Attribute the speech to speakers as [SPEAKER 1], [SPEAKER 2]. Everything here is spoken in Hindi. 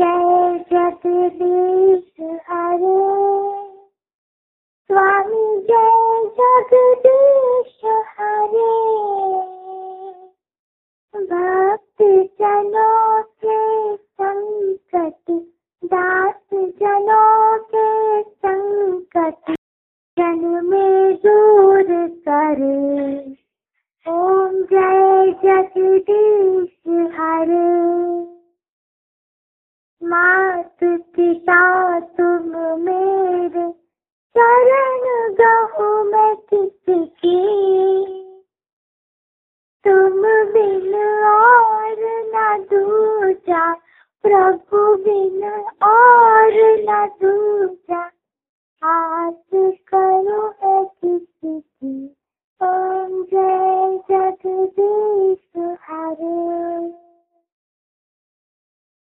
[SPEAKER 1] जय जगदीश हरे। स्वामी जय जगदीश हरे भक्त जनों के संकट दास जनों के संकट जन में दूर करे ओम जय जगदीश पिता तुम मेरे शरण गहु मैं किसकी तुम बिन और न दूजा, प्रभु बिन और न दूजा।